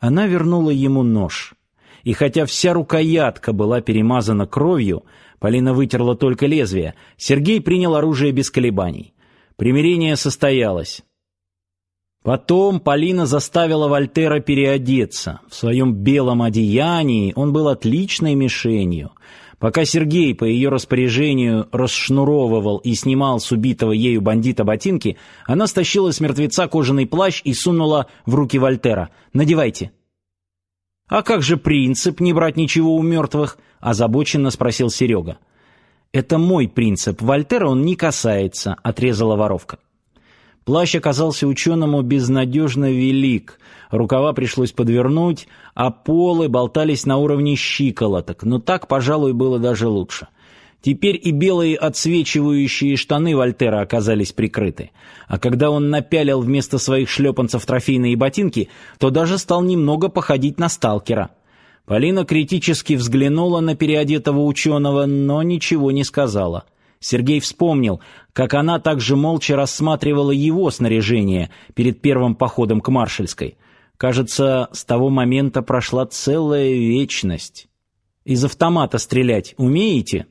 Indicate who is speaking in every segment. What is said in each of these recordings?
Speaker 1: Она вернула ему нож. И хотя вся рукоятка была перемазана кровью, Полина вытерла только лезвие, Сергей принял оружие без колебаний. Примирение состоялось. Потом Полина заставила Вальтера переодеться. В своем белом одеянии он был отличной мишенью. Пока Сергей по ее распоряжению расшнуровывал и снимал с убитого ею бандита ботинки, она стащила с мертвеца кожаный плащ и сунула в руки Вальтера. «Надевайте». «А как же принцип не брать ничего у мертвых?» – озабоченно спросил Серега. «Это мой принцип. Вальтера он не касается», – отрезала воровка. Плащ оказался ученому безнадежно велик. Рукава пришлось подвернуть, а полы болтались на уровне щиколоток, но так, пожалуй, было даже лучше. Теперь и белые отсвечивающие штаны Вальтера оказались прикрыты. А когда он напялил вместо своих шлепанцев трофейные ботинки, то даже стал немного походить на сталкера. Полина критически взглянула на переодетого ученого, но ничего не сказала. Сергей вспомнил, как она также молча рассматривала его снаряжение перед первым походом к Маршальской. Кажется, с того момента прошла целая вечность. Из автомата стрелять умеете?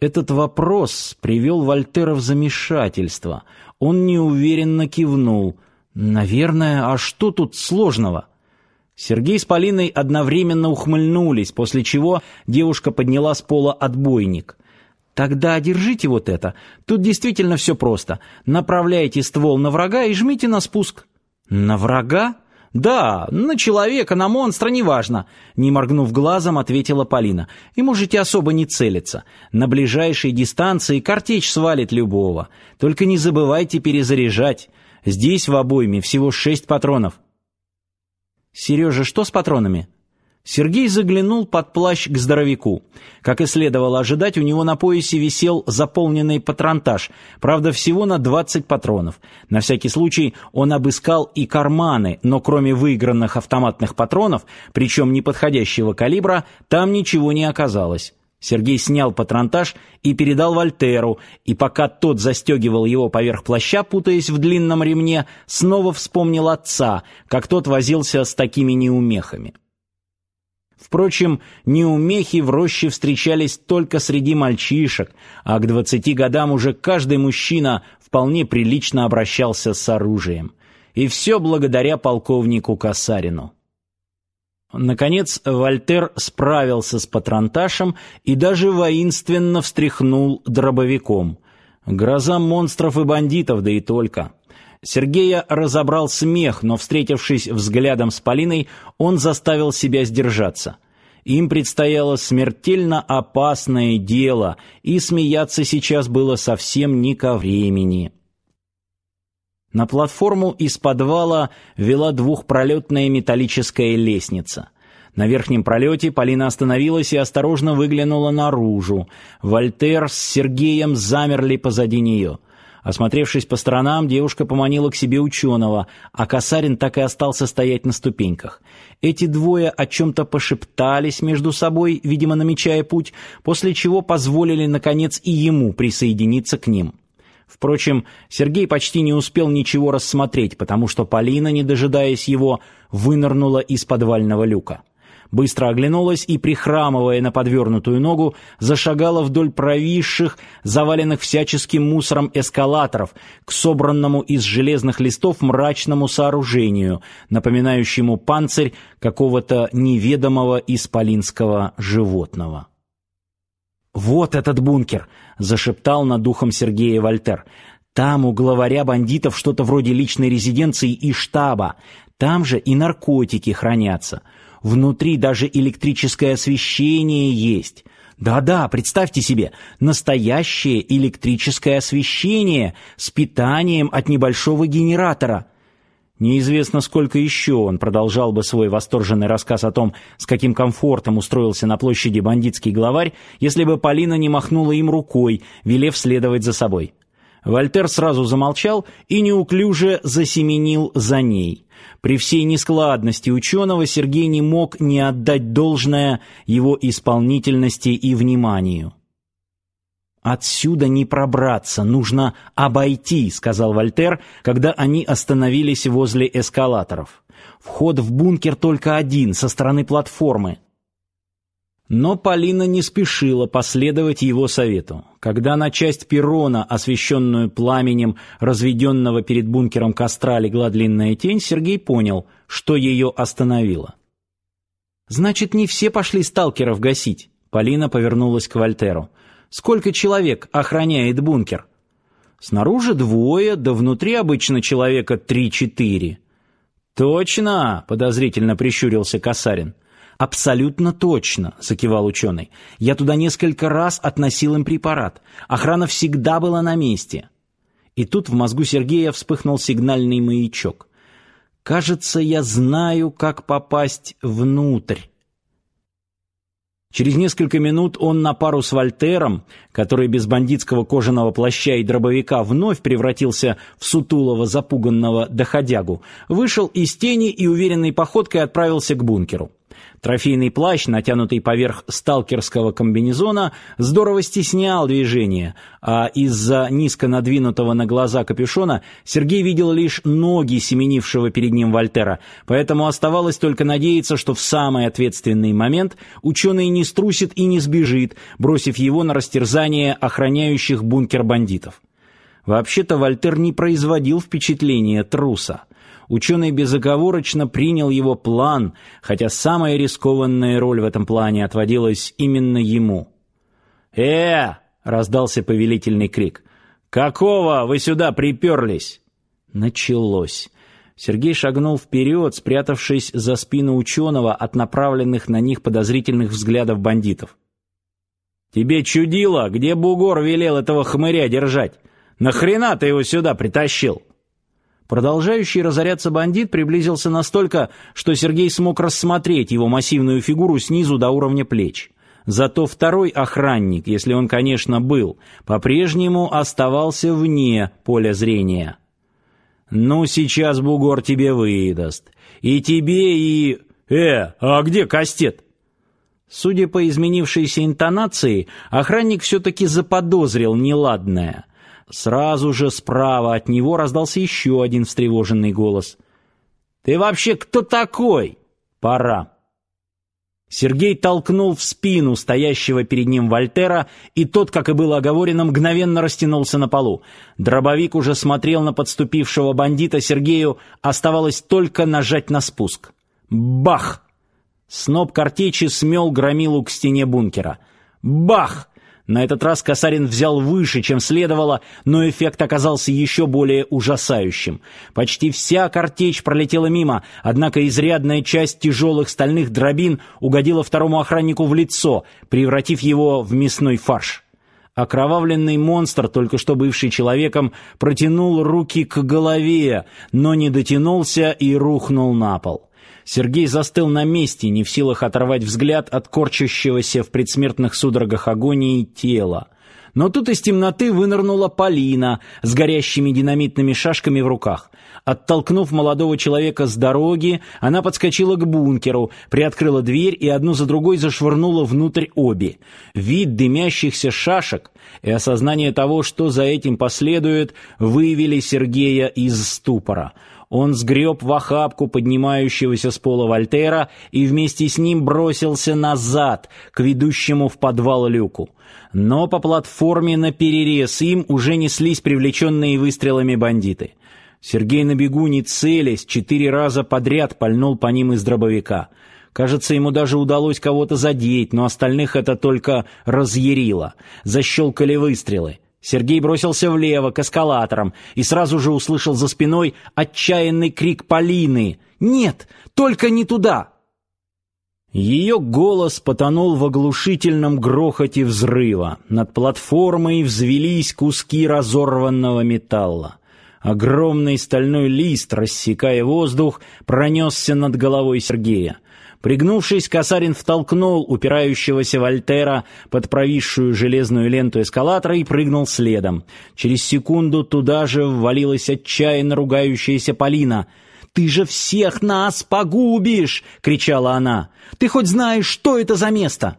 Speaker 1: Этот вопрос привел Вальтера в замешательство. Он неуверенно кивнул. Наверное, а что тут сложного? Сергей с Полиной одновременно ухмыльнулись, после чего девушка подняла с пола отбойник. Тогда держите вот это. Тут действительно все просто. Направляйте ствол на врага и жмите на спуск. На врага? Да, на человека, на монстра, неважно, не моргнув глазом, ответила Полина. И можете особо не целиться. На ближайшей дистанции картечь свалит любого. Только не забывайте перезаряжать. Здесь в обойме всего шесть патронов. Сережа, что с патронами? Сергей заглянул под плащ к здоровяку. Как и следовало ожидать, у него на поясе висел заполненный патронтаж, правда, всего на 20 патронов. На всякий случай он обыскал и карманы, но кроме выигранных автоматных патронов, причем неподходящего калибра, там ничего не оказалось. Сергей снял патронтаж и передал Вальтеру, и пока тот застегивал его поверх плаща, путаясь в длинном ремне, снова вспомнил отца, как тот возился с такими неумехами. Впрочем, неумехи в роще встречались только среди мальчишек, а к двадцати годам уже каждый мужчина вполне прилично обращался с оружием. И все благодаря полковнику Касарину. Наконец, Вальтер справился с патронташем и даже воинственно встряхнул дробовиком. Гроза монстров и бандитов, да и только. Сергея разобрал смех, но, встретившись взглядом с Полиной, он заставил себя сдержаться. Им предстояло смертельно опасное дело, и смеяться сейчас было совсем не ко времени. На платформу из подвала вела двухпролетная металлическая лестница. На верхнем пролете Полина остановилась и осторожно выглянула наружу. Вальтер с Сергеем замерли позади нее — Осмотревшись по сторонам, девушка поманила к себе ученого, а Касарин так и остался стоять на ступеньках. Эти двое о чем-то пошептались между собой, видимо, намечая путь, после чего позволили, наконец, и ему присоединиться к ним. Впрочем, Сергей почти не успел ничего рассмотреть, потому что Полина, не дожидаясь его, вынырнула из подвального люка быстро оглянулась и, прихрамывая на подвернутую ногу, зашагала вдоль провисших, заваленных всяческим мусором эскалаторов к собранному из железных листов мрачному сооружению, напоминающему панцирь какого-то неведомого исполинского животного. «Вот этот бункер!» — зашептал над духом Сергея Вольтер. «Там у главаря бандитов что-то вроде личной резиденции и штаба. Там же и наркотики хранятся. Внутри даже электрическое освещение есть. Да-да, представьте себе, настоящее электрическое освещение с питанием от небольшого генератора. Неизвестно, сколько еще он продолжал бы свой восторженный рассказ о том, с каким комфортом устроился на площади бандитский главарь, если бы Полина не махнула им рукой, велев следовать за собой. Вальтер сразу замолчал и неуклюже засеменил за ней. При всей нескладности ученого Сергей не мог не отдать должное его исполнительности и вниманию. Отсюда не пробраться, нужно обойти, сказал Вальтер, когда они остановились возле эскалаторов. Вход в бункер только один, со стороны платформы. Но Полина не спешила последовать его совету. Когда на часть перрона, освещенную пламенем разведенного перед бункером костра, легла длинная тень, Сергей понял, что ее остановило. «Значит, не все пошли сталкеров гасить?» Полина повернулась к Вальтеру. Сколько человек охраняет бункер? Снаружи двое, да внутри обычно человека три-четыре. Точно, подозрительно прищурился Касарин. Абсолютно точно, закивал ученый. Я туда несколько раз относил им препарат. Охрана всегда была на месте. И тут в мозгу Сергея вспыхнул сигнальный маячок. Кажется, я знаю, как попасть внутрь. Через несколько минут он на пару с Вальтером, который без бандитского кожаного плаща и дробовика вновь превратился в сутулого запуганного доходягу, вышел из тени и уверенной походкой отправился к бункеру. Трофейный плащ, натянутый поверх сталкерского комбинезона, здорово стеснял движение, а из-за низко надвинутого на глаза капюшона Сергей видел лишь ноги семенившего перед ним Вальтера, поэтому оставалось только надеяться, что в самый ответственный момент ученый не струсит и не сбежит, бросив его на растерзание охраняющих бункер бандитов. Вообще-то Вальтер не производил впечатления труса. Ученый безоговорочно принял его план, хотя самая рискованная роль в этом плане отводилась именно ему. «Э!» — раздался повелительный крик. «Какого вы сюда приперлись?» Началось. Сергей шагнул вперед, спрятавшись за спину ученого от направленных на них подозрительных взглядов бандитов. «Тебе чудило, где бугор велел этого хмыря держать? Нахрена ты его сюда притащил?» Продолжающий разоряться бандит приблизился настолько, что Сергей смог рассмотреть его массивную фигуру снизу до уровня плеч. Зато второй охранник, если он, конечно, был, по-прежнему оставался вне поля зрения. «Ну, сейчас бугор тебе выдаст. И тебе, и... Э, а где кастет?» Судя по изменившейся интонации, охранник все-таки заподозрил неладное — Сразу же справа от него раздался еще один встревоженный голос. «Ты вообще кто такой?» «Пора». Сергей толкнул в спину стоящего перед ним Вальтера, и тот, как и было оговорено, мгновенно растянулся на полу. Дробовик уже смотрел на подступившего бандита, Сергею оставалось только нажать на спуск. Бах! Сноп картечи смел громилу к стене бункера. Бах! На этот раз Касарин взял выше, чем следовало, но эффект оказался еще более ужасающим. Почти вся картечь пролетела мимо, однако изрядная часть тяжелых стальных дробин угодила второму охраннику в лицо, превратив его в мясной фарш. Окровавленный монстр, только что бывший человеком, протянул руки к голове, но не дотянулся и рухнул на пол. Сергей застыл на месте, не в силах оторвать взгляд от корчащегося в предсмертных судорогах агонии тела. Но тут из темноты вынырнула Полина с горящими динамитными шашками в руках. Оттолкнув молодого человека с дороги, она подскочила к бункеру, приоткрыла дверь и одну за другой зашвырнула внутрь обе. Вид дымящихся шашек и осознание того, что за этим последует, вывели Сергея из ступора. Он сгреб в охапку поднимающегося с пола Вальтера и вместе с ним бросился назад, к ведущему в подвал люку. Но по платформе на перерез им уже неслись привлеченные выстрелами бандиты. Сергей на бегу, не целясь, четыре раза подряд пальнул по ним из дробовика. Кажется, ему даже удалось кого-то задеть, но остальных это только разъярило. Защелкали выстрелы. Сергей бросился влево, к эскалаторам, и сразу же услышал за спиной отчаянный крик Полины. «Нет, только не туда!» Ее голос потонул в оглушительном грохоте взрыва. Над платформой взвелись куски разорванного металла. Огромный стальной лист, рассекая воздух, пронесся над головой Сергея. Пригнувшись, Касарин втолкнул упирающегося Вальтера под провисшую железную ленту эскалатора и прыгнул следом. Через секунду туда же ввалилась отчаянно ругающаяся Полина. «Ты же всех нас погубишь!» — кричала она. «Ты хоть знаешь, что это за место?»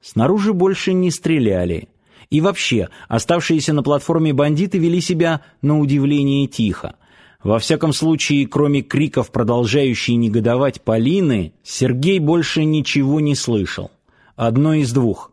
Speaker 1: Снаружи больше не стреляли. И вообще, оставшиеся на платформе бандиты вели себя на удивление тихо. Во всяком случае, кроме криков, продолжающей негодовать Полины, Сергей больше ничего не слышал. Одно из двух.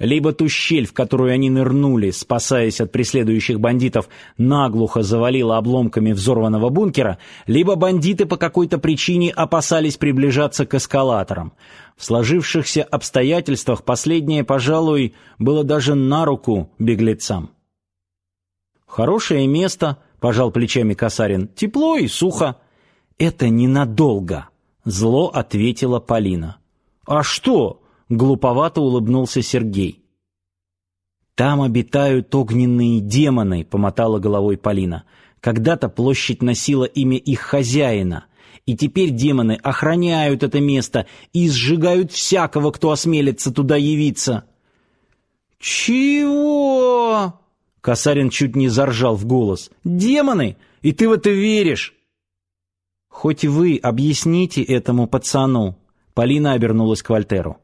Speaker 1: Либо ту щель, в которую они нырнули, спасаясь от преследующих бандитов, наглухо завалила обломками взорванного бункера, либо бандиты по какой-то причине опасались приближаться к эскалаторам. В сложившихся обстоятельствах последнее, пожалуй, было даже на руку беглецам. «Хорошее место», — пожал плечами Касарин, — «тепло и сухо». «Это ненадолго», — зло ответила Полина. «А что?» — глуповато улыбнулся Сергей. «Там обитают огненные демоны», — помотала головой Полина. «Когда-то площадь носила имя их хозяина, и теперь демоны охраняют это место и сжигают всякого, кто осмелится туда явиться». «Чего?» — Касарин чуть не заржал в голос. «Демоны? И ты в это веришь?» «Хоть вы объясните этому пацану», — Полина обернулась к Вальтеру.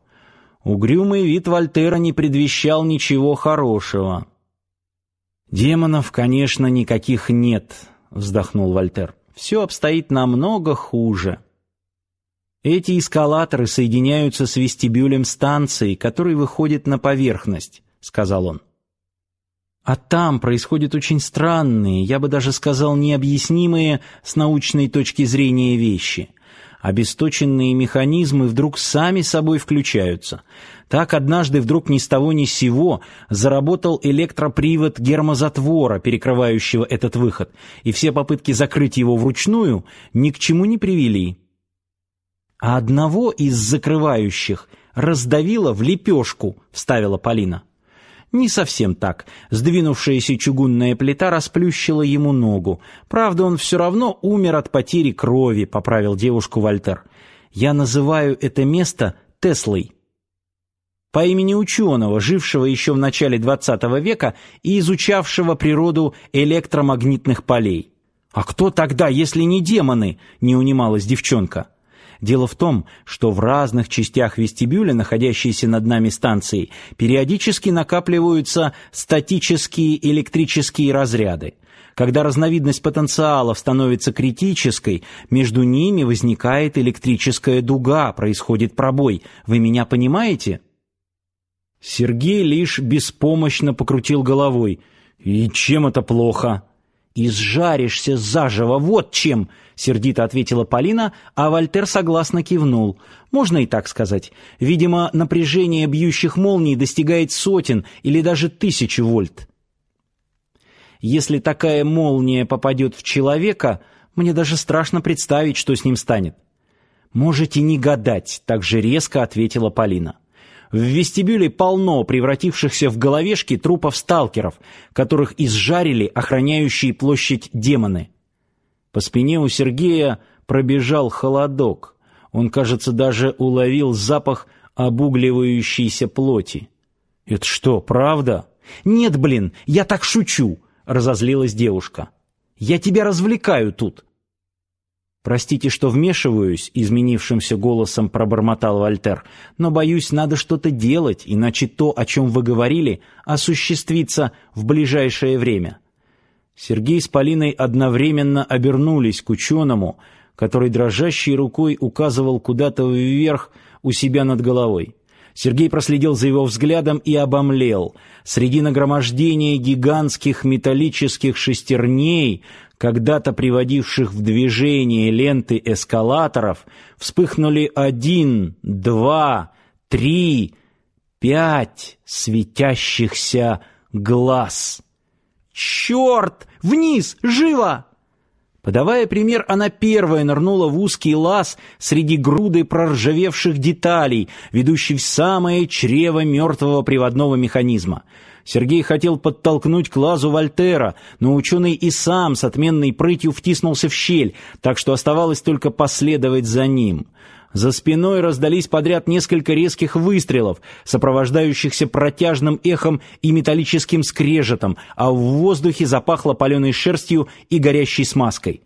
Speaker 1: Угрюмый вид Вольтера не предвещал ничего хорошего. «Демонов, конечно, никаких нет», — вздохнул Вольтер. «Все обстоит намного хуже. Эти эскалаторы соединяются с вестибюлем станции, который выходит на поверхность», — сказал он. «А там происходят очень странные, я бы даже сказал, необъяснимые с научной точки зрения вещи обесточенные механизмы вдруг сами собой включаются. Так однажды вдруг ни с того ни с сего заработал электропривод гермозатвора, перекрывающего этот выход, и все попытки закрыть его вручную ни к чему не привели. А одного из закрывающих раздавило в лепешку, вставила Полина. Не совсем так. Сдвинувшаяся чугунная плита расплющила ему ногу. Правда, он все равно умер от потери крови, поправил девушку Вальтер. Я называю это место Теслой. По имени ученого, жившего еще в начале XX века и изучавшего природу электромагнитных полей. А кто тогда, если не демоны? не унималась девчонка. Дело в том, что в разных частях вестибюля, находящейся над нами станции, периодически накапливаются статические электрические разряды. Когда разновидность потенциалов становится критической, между ними возникает электрическая дуга, происходит пробой. Вы меня понимаете? Сергей лишь беспомощно покрутил головой. И чем это плохо? «Изжаришься заживо, вот чем!» — сердито ответила Полина, а Вальтер согласно кивнул. «Можно и так сказать. Видимо, напряжение бьющих молний достигает сотен или даже тысячи вольт. Если такая молния попадет в человека, мне даже страшно представить, что с ним станет». «Можете не гадать», — так же резко ответила Полина. В вестибюле полно превратившихся в головешки трупов сталкеров, которых изжарили охраняющие площадь демоны. По спине у Сергея пробежал холодок. Он, кажется, даже уловил запах обугливающейся плоти. «Это что, правда?» «Нет, блин, я так шучу!» — разозлилась девушка. «Я тебя развлекаю тут!» «Простите, что вмешиваюсь», — изменившимся голосом пробормотал Вальтер, «но, боюсь, надо что-то делать, иначе то, о чем вы говорили, осуществится в ближайшее время». Сергей с Полиной одновременно обернулись к ученому, который дрожащей рукой указывал куда-то вверх у себя над головой. Сергей проследил за его взглядом и обомлел. Среди нагромождения гигантских металлических шестерней, когда-то приводивших в движение ленты эскалаторов, вспыхнули один, два, три, пять светящихся глаз. «Черт! Вниз! Живо!» Подавая пример, она первая нырнула в узкий лаз среди груды проржавевших деталей, ведущий в самое чрево мертвого приводного механизма. Сергей хотел подтолкнуть к лазу Вольтера, но ученый и сам с отменной прытью втиснулся в щель, так что оставалось только последовать за ним. За спиной раздались подряд несколько резких выстрелов, сопровождающихся протяжным эхом и металлическим скрежетом, а в воздухе запахло паленой шерстью и горящей смазкой.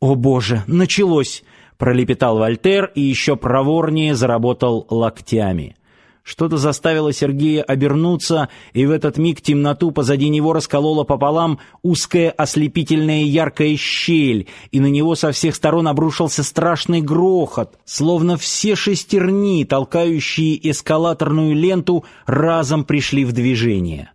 Speaker 1: «О боже, началось!» — пролепетал Вольтер и еще проворнее заработал локтями. Что-то заставило Сергея обернуться, и в этот миг темноту позади него расколола пополам узкая ослепительная яркая щель, и на него со всех сторон обрушился страшный грохот, словно все шестерни, толкающие эскалаторную ленту, разом пришли в движение.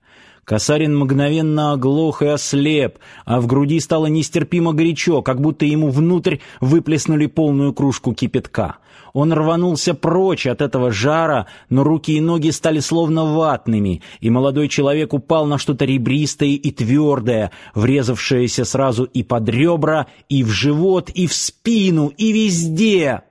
Speaker 1: Касарин мгновенно оглох и ослеп, а в груди стало нестерпимо горячо, как будто ему внутрь выплеснули полную кружку кипятка. Он рванулся прочь от этого жара, но руки и ноги стали словно ватными, и молодой человек упал на что-то ребристое и твердое, врезавшееся сразу и под ребра, и в живот, и в спину, и везде.